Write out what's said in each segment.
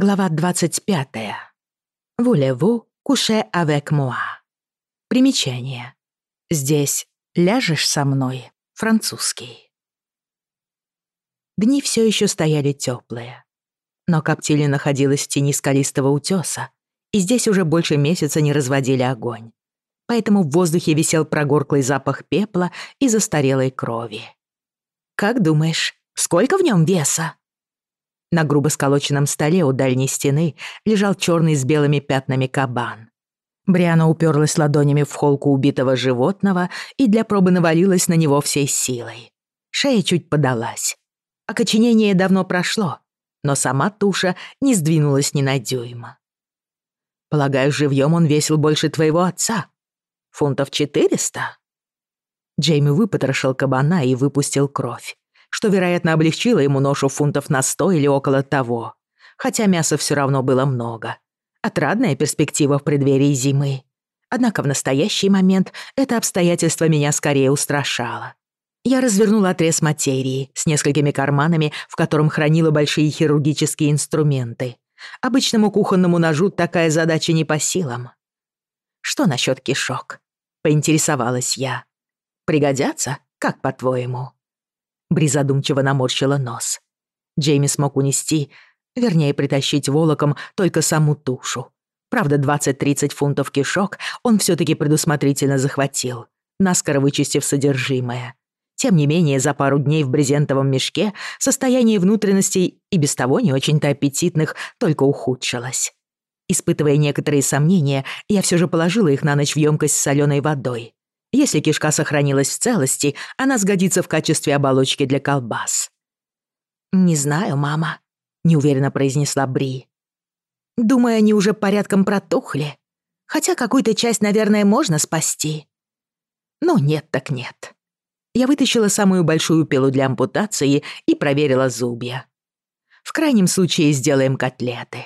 Глава 25. Voulez-vous coucher avec moi? Примечание. Здесь ляжешь со мной. Французский. Дни все еще стояли теплые. Но коптильня находилась в тени скалистого утеса, и здесь уже больше месяца не разводили огонь. Поэтому в воздухе висел прогорклый запах пепла и застарелой крови. «Как На грубо сколоченном столе у дальней стены лежал черный с белыми пятнами кабан. Бриана уперлась ладонями в холку убитого животного и для пробы навалилась на него всей силой. Шея чуть подалась. Окоченение давно прошло, но сама туша не сдвинулась ни на дюйма. «Полагаю, живьем он весил больше твоего отца. Фунтов четыреста?» Джейми выпотрошил кабана и выпустил кровь что, вероятно, облегчило ему ношу фунтов на сто или около того. Хотя мяса все равно было много. Отрадная перспектива в преддверии зимы. Однако в настоящий момент это обстоятельство меня скорее устрашало. Я развернула отрез материи с несколькими карманами, в котором хранила большие хирургические инструменты. Обычному кухонному ножу такая задача не по силам. «Что насчет кишок?» — поинтересовалась я. «Пригодятся? Как по-твоему?» Бри задумчиво наморщила нос. Джейми смог унести, вернее, притащить волоком только саму тушу. Правда, 20-30 фунтов кишок он все-таки предусмотрительно захватил, наскоро вычистив содержимое. Тем не менее, за пару дней в брезентовом мешке состояние внутренностей и без того не очень-то аппетитных только ухудшилось. Испытывая некоторые сомнения, я все же положила их на ночь в емкость с соленой водой. Если кишка сохранилась в целости, она сгодится в качестве оболочки для колбас. «Не знаю, мама», — неуверенно произнесла Бри. «Думаю, они уже порядком протухли. Хотя какую-то часть, наверное, можно спасти». «Ну, нет так нет». Я вытащила самую большую пилу для ампутации и проверила зубья. В крайнем случае сделаем котлеты.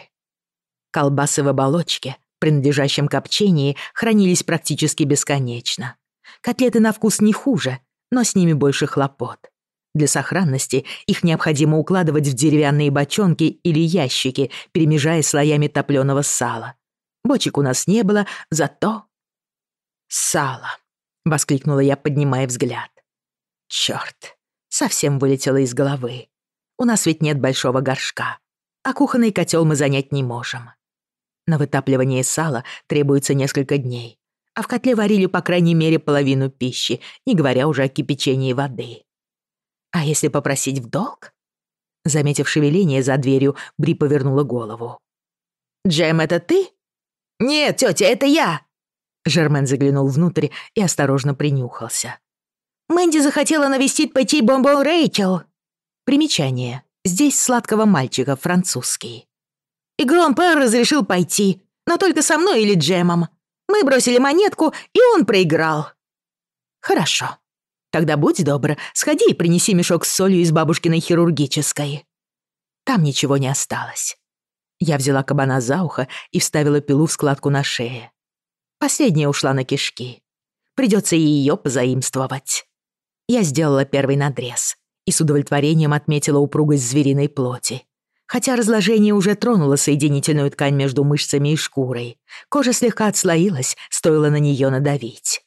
Колбасы в оболочке, принадлежащем копчении, хранились практически бесконечно. Котлеты на вкус не хуже, но с ними больше хлопот. Для сохранности их необходимо укладывать в деревянные бочонки или ящики, перемежая слоями топлёного сала. Бочек у нас не было, зато... «Сало!» — воскликнула я, поднимая взгляд. «Чёрт! Совсем вылетело из головы. У нас ведь нет большого горшка, а кухонный котёл мы занять не можем. На вытапливание сала требуется несколько дней, а в котле варили по крайней мере половину пищи, не говоря уже о кипячении воды. А если попросить в долг? Заметив шевеление за дверью, Бри повернула голову. «Джем, это ты?» «Нет, тетя, это я!» Жермен заглянул внутрь и осторожно принюхался. «Мэнди захотела навестить пойти бомбо Рэйчел». Примечание. Здесь сладкого Мы бросили монетку, и он проиграл». «Хорошо. Тогда будь добр, сходи и принеси мешок с солью из бабушкиной хирургической». Там ничего не осталось. Я взяла кабана за ухо и вставила пилу в складку на шее. Последняя ушла на кишки. Придется и ее позаимствовать. Я сделала первый надрез и с удовлетворением отметила упругость звериной плоти Хотя разложение уже тронуло соединительную ткань между мышцами и шкурой, кожа слегка отслоилась, стоило на нее надавить.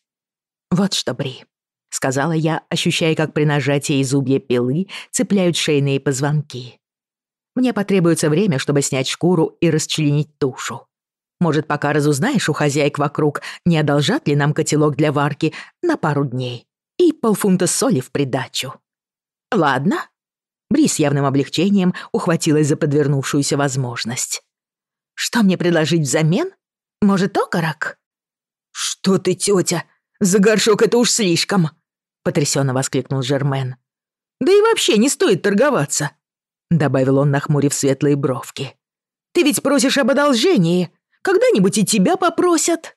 «Вот что, Бри», — сказала я, ощущая, как при нажатии зубья пилы цепляют шейные позвонки. «Мне потребуется время, чтобы снять шкуру и расчленить тушу. Может, пока разузнаешь у хозяек вокруг, не одолжат ли нам котелок для варки на пару дней и полфунта соли Брис явным облегчением ухватилась за подвернувшуюся возможность. «Что мне предложить взамен? Может, окорок?» «Что ты, тетя? За горшок это уж слишком!» — потрясенно воскликнул Жермен. «Да и вообще не стоит торговаться!» — добавил он, нахмурив светлые бровки. «Ты ведь просишь об одолжении. Когда-нибудь и тебя попросят!»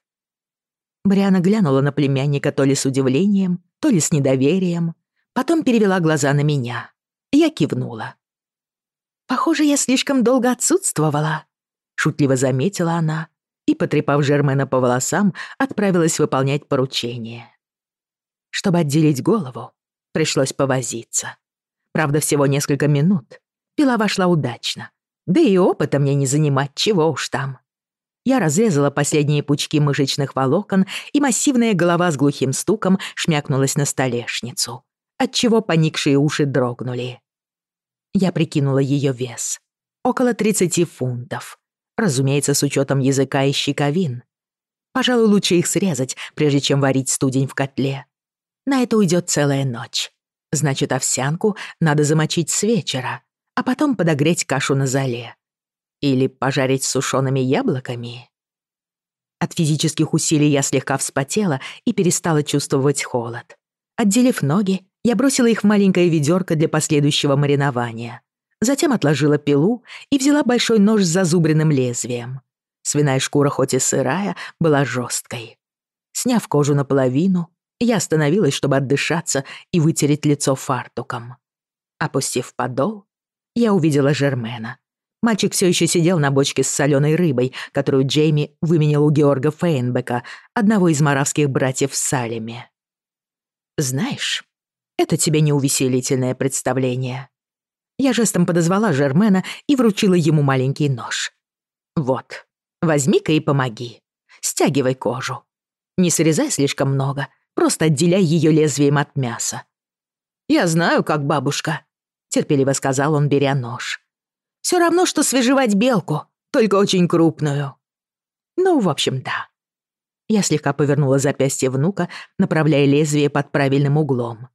Бриана глянула на племянника то ли с удивлением, то ли с недоверием, потом перевела глаза на меня. Я кивнула. «Похоже, я слишком долго отсутствовала», — шутливо заметила она и, потрепав Жермена по волосам, отправилась выполнять поручение. Чтобы отделить голову, пришлось повозиться. Правда, всего несколько минут. Пила вошла удачно. Да и опыта мне не занимать, чего уж там. Я разрезала последние пучки мышечных волокон, и массивная голова с глухим стуком шмякнулась на столешницу, отчего поникшие уши дрогнули. Я прикинула ее вес. Около 30 фунтов. Разумеется, с учетом языка и щековин. Пожалуй, лучше их срезать, прежде чем варить студень в котле. На это уйдет целая ночь. Значит, овсянку надо замочить с вечера, а потом подогреть кашу на золе. Или пожарить с сушеными яблоками. От физических усилий я слегка вспотела и перестала чувствовать холод. Отделив ноги, я бросила их в маленькое ведерко для последующего маринования. Затем отложила пилу и взяла большой нож с зазубренным лезвием. Свиная шкура, хоть и сырая, была жесткой. Сняв кожу наполовину, я остановилась, чтобы отдышаться и вытереть лицо фартуком. Опустив подол, я увидела Жермена. Мальчик все еще сидел на бочке с соленой рыбой, которую Джейми выменял у Георга Фейнбека, одного из маравских братьев в Салеме. «Знаешь, Это тебе не увеселительное представление. Я жестом подозвала Жермена и вручила ему маленький нож. Вот, возьми-ка и помоги. Стягивай кожу. Не срезай слишком много, просто отделяй ее лезвием от мяса. Я знаю, как бабушка, терпеливо сказал он, беря нож. Все равно, что свежевать белку, только очень крупную. Ну, в общем, да. Я слегка повернула запястье внука, направляя лезвие под правильным углом.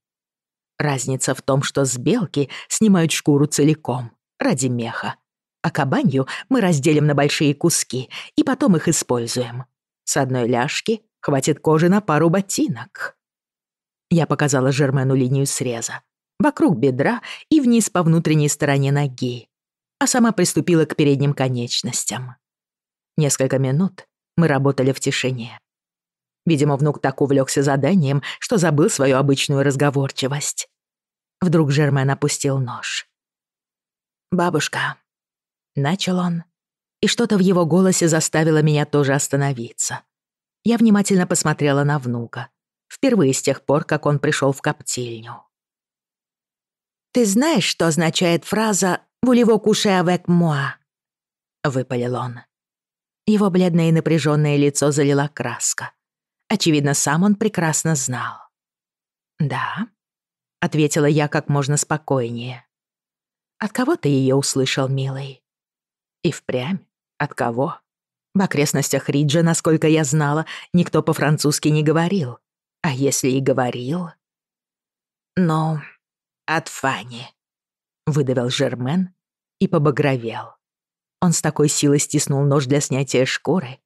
Разница в том, что с белки снимают шкуру целиком, ради меха. А кабанью мы разделим на большие куски и потом их используем. С одной ляжки хватит кожи на пару ботинок. Я показала Жермену линию среза. Вокруг бедра и вниз по внутренней стороне ноги. А сама приступила к передним конечностям. Несколько минут мы работали в тишине. Видимо, внук так увлёкся заданием, что забыл свою обычную разговорчивость. Вдруг Жермен опустил нож. «Бабушка», — начал он, и что-то в его голосе заставило меня тоже остановиться. Я внимательно посмотрела на внука, впервые с тех пор, как он пришёл в коптильню. «Ты знаешь, что означает фраза «Вулево куше авек моа»?» — выпалил он. Его бледное и напряжённое лицо залила краска. Очевидно, сам он прекрасно знал. «Да», — ответила я как можно спокойнее. «От кого ты ее услышал, милый?» «И впрямь? От кого?» В окрестностях Риджа, насколько я знала, никто по-французски не говорил. А если и говорил... «Ну, от Фани», — выдавил Жермен и побагровел. Он с такой силой стиснул нож для снятия шкуры,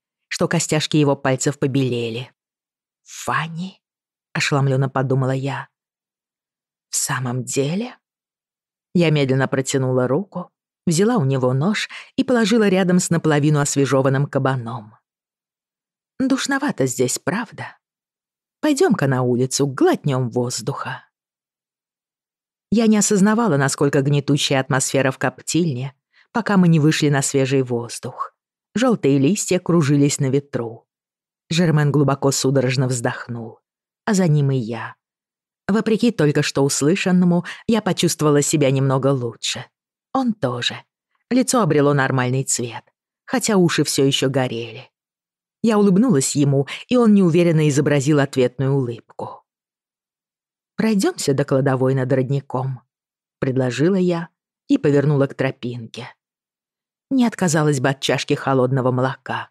что костяшки его пальцев побелели. «Фанни?» — ошеломленно подумала я. «В самом деле?» Я медленно протянула руку, взяла у него нож и положила рядом с наполовину освежеванным кабаном. «Душновато здесь, правда? Пойдем-ка на улицу, глотнем воздуха». Я не осознавала, насколько гнетущая атмосфера в коптильне, пока мы не вышли на свежий воздух. Желтые листья кружились на ветру. Жермен глубоко судорожно вздохнул, а за ним и я. Вопреки только что услышанному, я почувствовала себя немного лучше. Он тоже. Лицо обрело нормальный цвет, хотя уши все еще горели. Я улыбнулась ему, и он неуверенно изобразил ответную улыбку. Пройдемся до кладовой над родником», — предложила я и повернула к тропинке. Не отказалась бы от чашки холодного молока а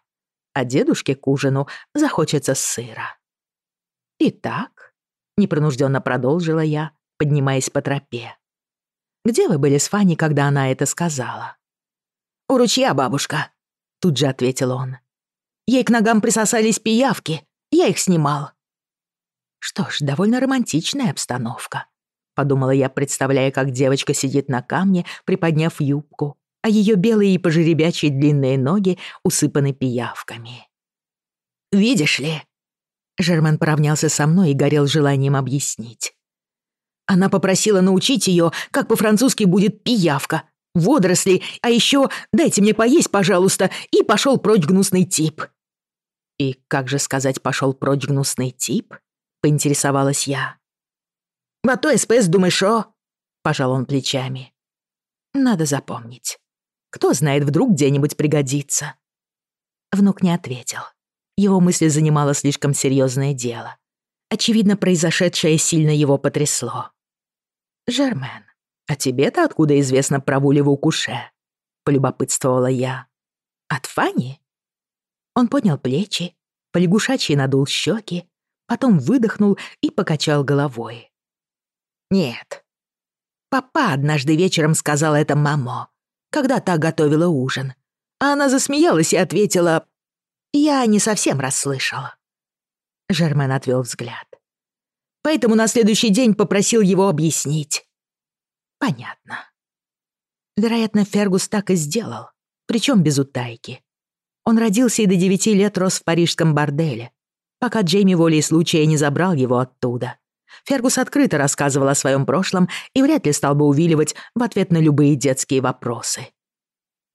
А дедушке к ужину захочется сыра. Итак, непринужденно продолжила я, поднимаясь по тропе. Где вы были с Фанни, когда она это сказала? У ручья, бабушка, тут же ответил он. Ей к ногам присосались пиявки, я их снимал. Что ж, довольно романтичная обстановка, подумала я, представляя, как девочка сидит на камне, приподняв юбку а ее белые и пожеребячие длинные ноги усыпаны пиявками. «Видишь ли...» Жермен поравнялся со мной и горел желанием объяснить. Она попросила научить ее, как по-французски будет пиявка, водоросли, а еще «дайте мне поесть, пожалуйста», и пошел прочь гнусный тип. «И как же сказать «пошел прочь гнусный тип»?» — поинтересовалась я. «В а то СПС думаешь, о?» — пожал он плечами. «Надо запомнить. Кто знает, вдруг где-нибудь пригодится. Внук не ответил. Его мысли занимало слишком серьезное дело. Очевидно, произошедшее сильно его потрясло. «Жермен, а тебе-то откуда известно про Вулеву Куше?» — полюбопытствовала я. «От Фани?» Он поднял плечи, полягушачьи надул щеки, потом выдохнул и покачал головой. «Нет. Папа однажды вечером сказал это мамо, когда та готовила ужин. А она засмеялась и ответила «Я не совсем расслышала». Жермен отвел взгляд. Поэтому на следующий день попросил его объяснить. Понятно. Вероятно, Фергус так и сделал, причем без утайки. Он родился и до девяти лет рос в парижском борделе, пока Джейми волей случая не забрал его оттуда. Фергус открыто рассказывал о своем прошлом и вряд ли стал бы увиливать в ответ на любые детские вопросы.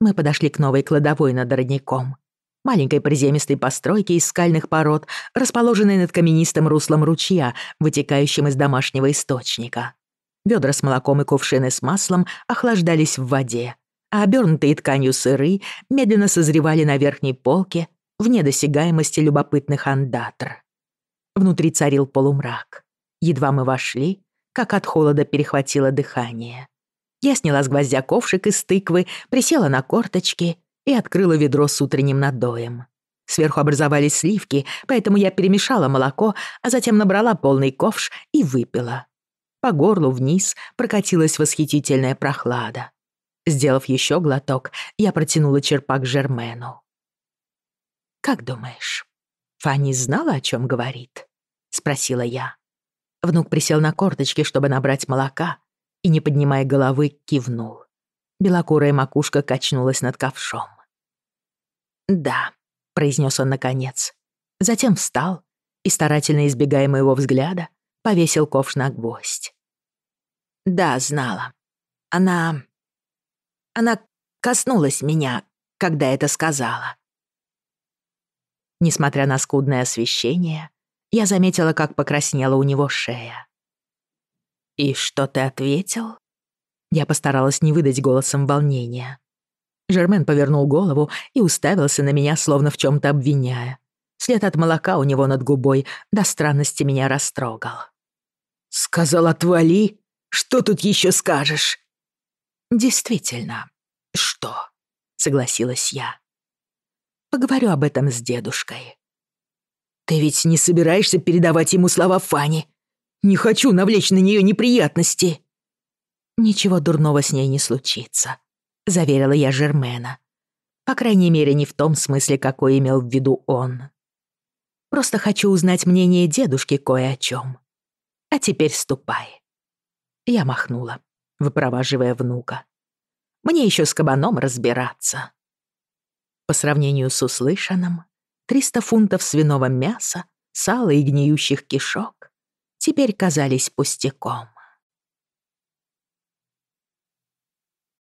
Мы подошли к новой кладовой над родником. Маленькой приземистой постройке из скальных пород, расположенной над каменистым руслом ручья, вытекающим из домашнего источника. Ведра с молоком и кувшины с маслом охлаждались в воде, а обернутые тканью сыры медленно созревали на верхней полке вне досягаемости любопытных андатр. Внутри царил полумрак. Едва мы вошли, как от холода перехватило дыхание. Я сняла с гвоздя ковшик из тыквы, присела на корточки и открыла ведро с утренним надоем. Сверху образовались сливки, поэтому я перемешала молоко, а затем набрала полный ковш и выпила. По горлу вниз прокатилась восхитительная прохлада. Сделав еще глоток, я протянула черпак Жермену. «Как думаешь, Фанни знала, о чем говорит?» — спросила я. Внук присел на корточки, чтобы набрать молока, и, не поднимая головы, кивнул. Белокурая макушка качнулась над ковшом. «Да», — произнес он наконец. Затем встал и, старательно избегая моего взгляда, повесил ковш на гвоздь. «Да, знала. Она... она коснулась меня, когда это сказала». Несмотря на скудное освещение, я заметила, как покраснела у него шея. «И что ты ответил?» Я постаралась не выдать голосом волнения. Жермен повернул голову и уставился на меня, словно в чем то обвиняя. След от молока у него над губой до странности меня растрогал. «Сказал, отвали! Что тут еще скажешь?» «Действительно, что?» — согласилась я. «Поговорю об этом с дедушкой. Ты ведь не собираешься передавать ему слова Фани? Не хочу навлечь на нее неприятности. Ничего дурного с ней не случится, заверила я Жермена. По крайней мере, не в том смысле, какой имел в виду он. Просто хочу узнать мнение дедушки кое о чем. А теперь ступай. Я махнула, выпроваживая внука. Мне еще с кабаном разбираться. По сравнению с услышанным, 300 фунтов свиного мяса, сала и гниющих кишок теперь казались пустяком.